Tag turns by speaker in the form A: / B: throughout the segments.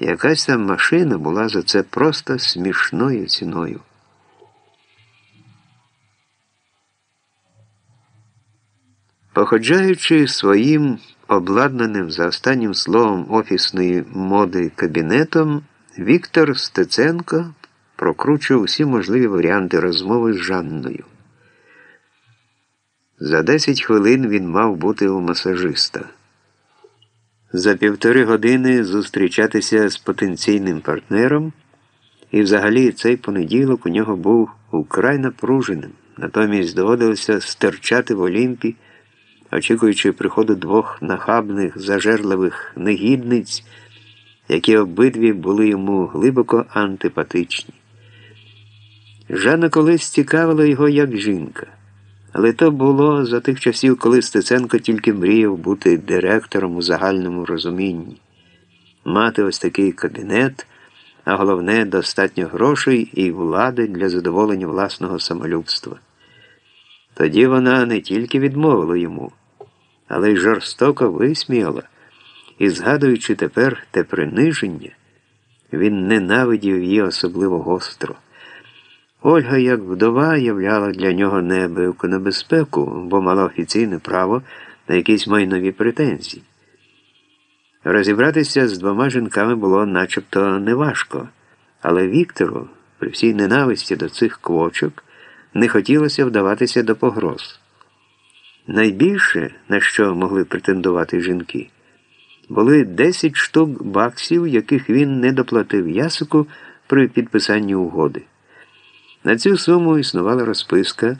A: Якась там машина була за це просто смішною ціною. Походжаючи своїм обладнаним за останнім словом офісної моди кабінетом, Віктор Стеценко прокручував всі можливі варіанти розмови з Жанною. За 10 хвилин він мав бути у масажиста. За півтори години зустрічатися з потенційним партнером, і взагалі цей понеділок у нього був украй напруженим, натомість доводилося стерчати в Олімпі очікуючи приходу двох нахабних, зажерливих негідниць, які обидві були йому глибоко антипатичні. Жанна колись цікавила його як жінка, але то було за тих часів, коли Стеценко тільки мріяв бути директором у загальному розумінні, мати ось такий кабінет, а головне, достатньо грошей і влади для задоволення власного самолюбства. Тоді вона не тільки відмовила йому але й жорстоко висміяла, і, згадуючи тепер те приниження, він ненавидів її особливо гостро. Ольга, як вдова, являла для нього неабияку небезпеку, бо мала офіційне право на якісь майнові претензії. Розібратися з двома жінками було начебто неважко, але Віктору, при всій ненависті до цих квочок, не хотілося вдаватися до погроз. Найбільше, на що могли претендувати жінки, були 10 штук баксів, яких він не доплатив ясику при підписанні угоди. На цю суму існувала розписка,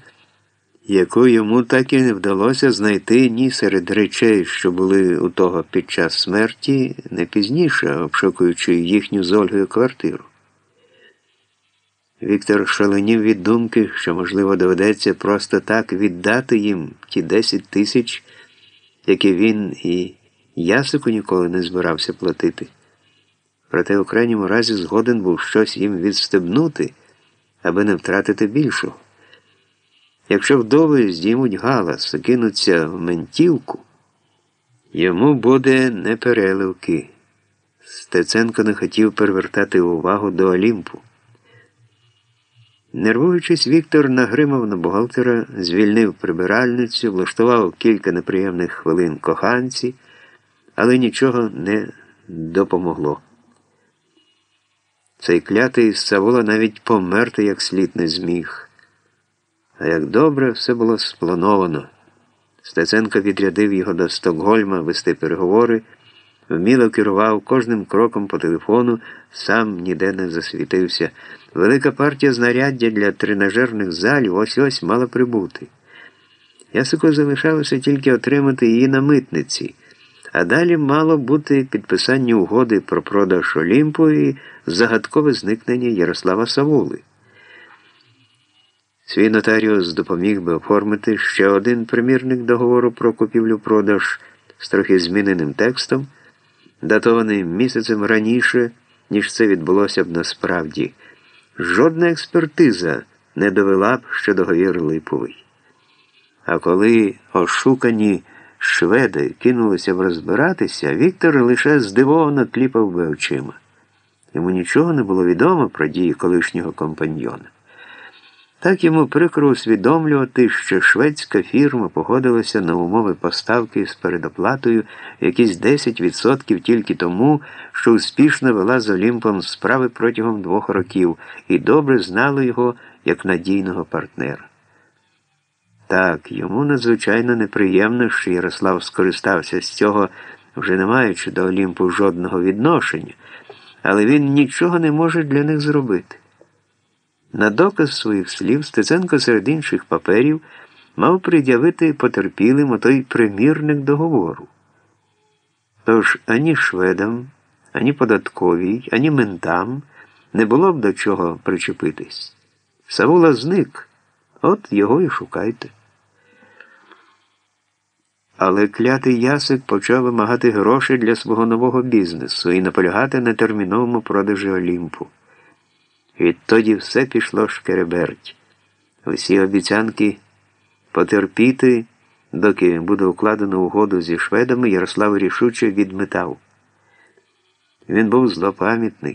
A: яку йому так і не вдалося знайти ні серед речей, що були у того під час смерті, не пізніше, обшукуючи їхню з Ольгою квартиру. Віктор шаленів від думки, що, можливо, доведеться просто так віддати їм ті 10 тисяч, які він і ясику ніколи не збирався платити. Проте у крайньому разі згоден був щось їм відстебнути, аби не втратити більшого. Якщо вдови здіймуть галас кинуться в ментівку, йому буде непереливки. Стеценко не хотів перевертати увагу до Олімпу. Нервуючись, Віктор нагримав на бухгалтера, звільнив прибиральницю, влаштував кілька неприємних хвилин коханці, але нічого не допомогло. Цей клятий Савола навіть померти як слід не зміг. А як добре все було сплановано. Стеценко відрядив його до Стокгольма вести переговори, вміло керував кожним кроком по телефону, сам ніде не засвітився. Велика партія знаряддя для тренажерних залів ось ось мала прибути. Ясику залишалося тільки отримати її на митниці, а далі мало бути підписання угоди про продаж Олімпу і загадкове зникнення Ярослава Савули. Свій нотаріус допоміг би оформити ще один примірник договору про купівлю-продаж з трохи зміненим текстом, датований місяцем раніше, ніж це відбулося б насправді. Жодна експертиза не довела б, що договір липовий. А коли ошукані шведи кинулися б розбиратися, Віктор лише здивовано кліпав би очима. Йому нічого не було відомо про дії колишнього компаньйона. Так йому прикро усвідомлювати, що шведська фірма погодилася на умови поставки з передоплатою якісь 10% тільки тому, що успішно вела з Олімпом справи протягом двох років і добре знала його як надійного партнера. Так, йому надзвичайно неприємно, що Ярослав скористався з цього, вже не маючи до Олімпу жодного відношення, але він нічого не може для них зробити. На доказ своїх слів Стеценко серед інших паперів мав пред'явити потерпілим отой примірник договору. Тож ані шведам, ані податковій, ані ментам не було б до чого причепитись. Савула зник, от його і шукайте. Але клятий ясик почав вимагати гроші для свого нового бізнесу і наполягати на терміновому продажі Олімпу. Відтоді все пішло шкереберть. Усі обіцянки потерпіти, доки буде укладено угоду зі шведами, Ярослав рішуче відметав. Він був злопам'ятний.